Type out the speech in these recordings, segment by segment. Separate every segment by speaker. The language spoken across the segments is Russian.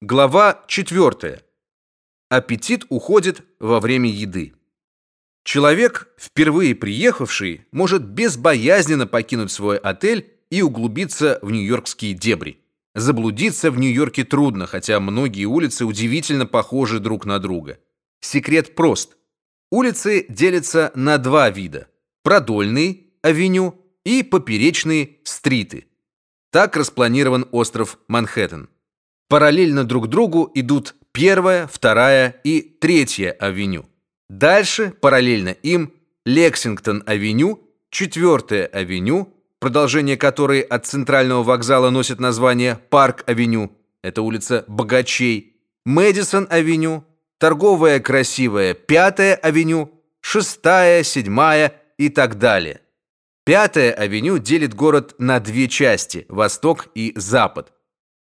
Speaker 1: Глава 4. Аппетит уходит во время еды. Человек, впервые приехавший, может безбоязненно покинуть свой отель и углубиться в нью-йоркские дебри. Заблудиться в Нью-Йорке трудно, хотя многие улицы удивительно похожи друг на друга. Секрет прост. Улицы делятся на два вида: продольные авеню и поперечные стриты. Так распланирован остров Манхэттен. Параллельно друг другу идут первая, вторая и третья авеню. Дальше, параллельно им, Лексингтон-авеню, четвертая авеню, продолжение которой от центрального вокзала носит название Парк-авеню, это улица богачей, Мэдисон-авеню, торговая красивая Пятая авеню, шестая, седьмая и так далее. Пятая авеню делит город на две части: восток и запад.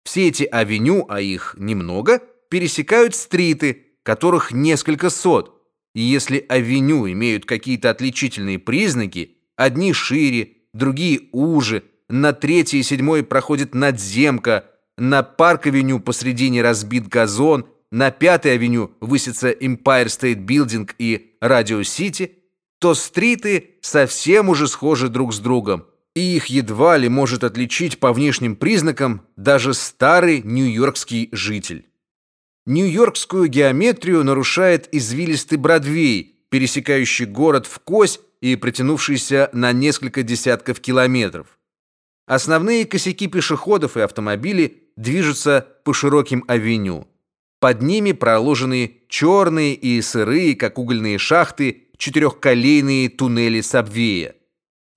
Speaker 1: Все эти авеню, а их немного, пересекают стриты, которых несколько сот. И если авеню имеют какие-то отличительные признаки, одни шире, другие уже, на третьей и седьмой проходит надземка, на Парк-авеню посредине разбит газон, на Пятой авеню высится Empire State Building и Radio City, то стриты совсем уже схожи друг с другом и их едва ли может отличить по внешним признакам даже старый нью-йоркский житель. Нью-йоркскую геометрию нарушает извилистый Бродвей, пересекающий город вкось и протянувшийся на несколько десятков километров. Основные косяки пешеходов и автомобилей движутся по широким авеню. Под ними проложены черные и сырые, как угольные шахты, четырехколейные туннели сабвея.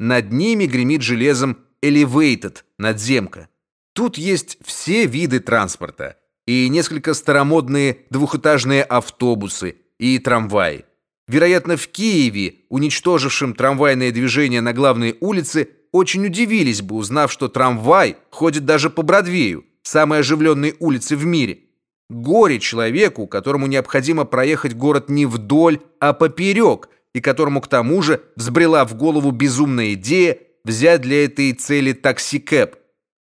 Speaker 1: Над ними гремит железом elevated, надземка. Тут есть все виды транспорта и несколько старомодные двухэтажные автобусы и трамваи. Вероятно, в Киеве, уничтожившем трамвайное движение на главной улице, очень удивились бы, узнав, что трамвай ходит даже по Бродвею, самой оживленной улице в мире. Горе человеку, которому необходимо проехать город не вдоль, а поперек – и которому к тому же взбрела в голову безумная идея взять для этой цели такси-кэп.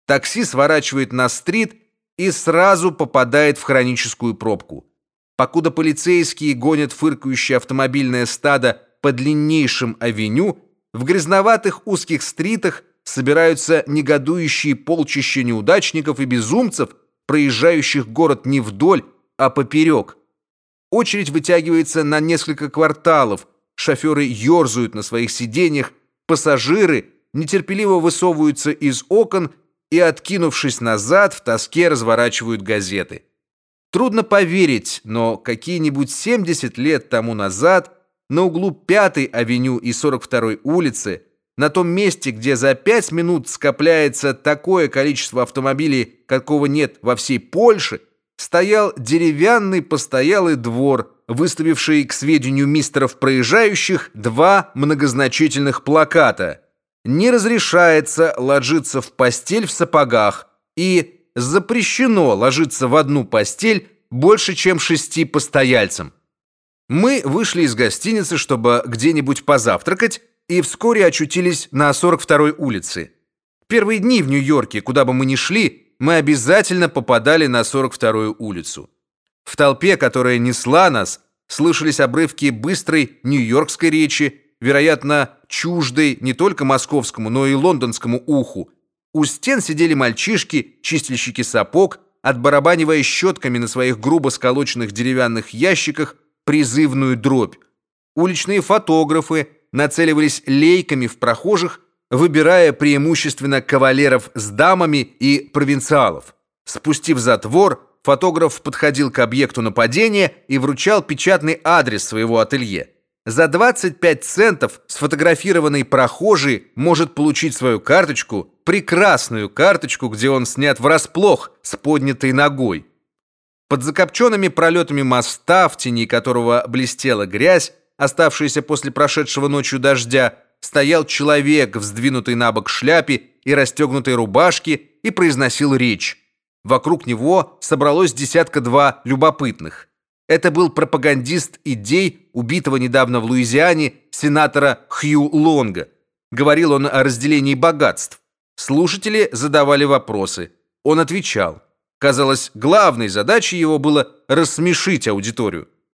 Speaker 1: Такси сворачивает на стрит и сразу попадает в хроническую пробку. Покуда полицейские гонят фыркающее автомобильное стадо по длиннейшим авеню, в грязноватых узких стритах собираются негодующие полчища неудачников и безумцев, проезжающих город не вдоль, а поперек. Очередь вытягивается на несколько кварталов – Шоферы ерзают на своих сиденьях, пассажиры нетерпеливо высовываются из окон и, откинувшись назад, в тоске разворачивают газеты. Трудно поверить, но какие-нибудь 70 лет тому назад на углу 5-й авеню и 42-й улицы, на том месте, где за 5 минут скопляется такое количество автомобилей, какого нет во всей Польше, стоял деревянный постоялый двор, выставивший к сведению мистеров проезжающих два многозначительных плаката: "Не разрешается ложиться в постель в сапогах" и "Запрещено ложиться в одну постель больше, чем шести постояльцам". Мы вышли из гостиницы, чтобы где-нибудь позавтракать, и вскоре очутились на 42-й улице. Первые дни в Нью-Йорке, куда бы мы ни шли, мы обязательно попадали на 42-ю улицу. В толпе, которая несла нас, слышались обрывки быстрой нью-йоркской речи, вероятно, чуждой не только московскому, но и лондонскому уху. У стен сидели мальчишки, чистильщики сапог, отбарабанивая щетками на своих грубо сколоченных деревянных ящиках призывную дробь. Уличные фотографы нацеливались лейками в прохожих, выбирая преимущественно кавалеров с дамами и провинциалов. Спустив затвор, Фотограф подходил к объекту нападения и вручал печатный адрес своего ателье. За 25 центов сфотографированный прохожий может получить свою карточку, прекрасную карточку, где он снят врасплох с поднятой ногой. Под закопченными пролетами моста, в тени которого блестела грязь, оставшаяся после прошедшего ночью дождя, стоял человек в сдвинутой набок шляпе и расстегнутой рубашке и произносил речь. Вокруг него собралось десятка-два любопытных. Это был пропагандист идей убитого недавно в Луизиане сенатора Хью Лонга. Говорил он о разделении богатств. Слушатели задавали вопросы. Он отвечал. Казалось, главной задачей его было рассмешить аудиторию.